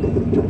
中。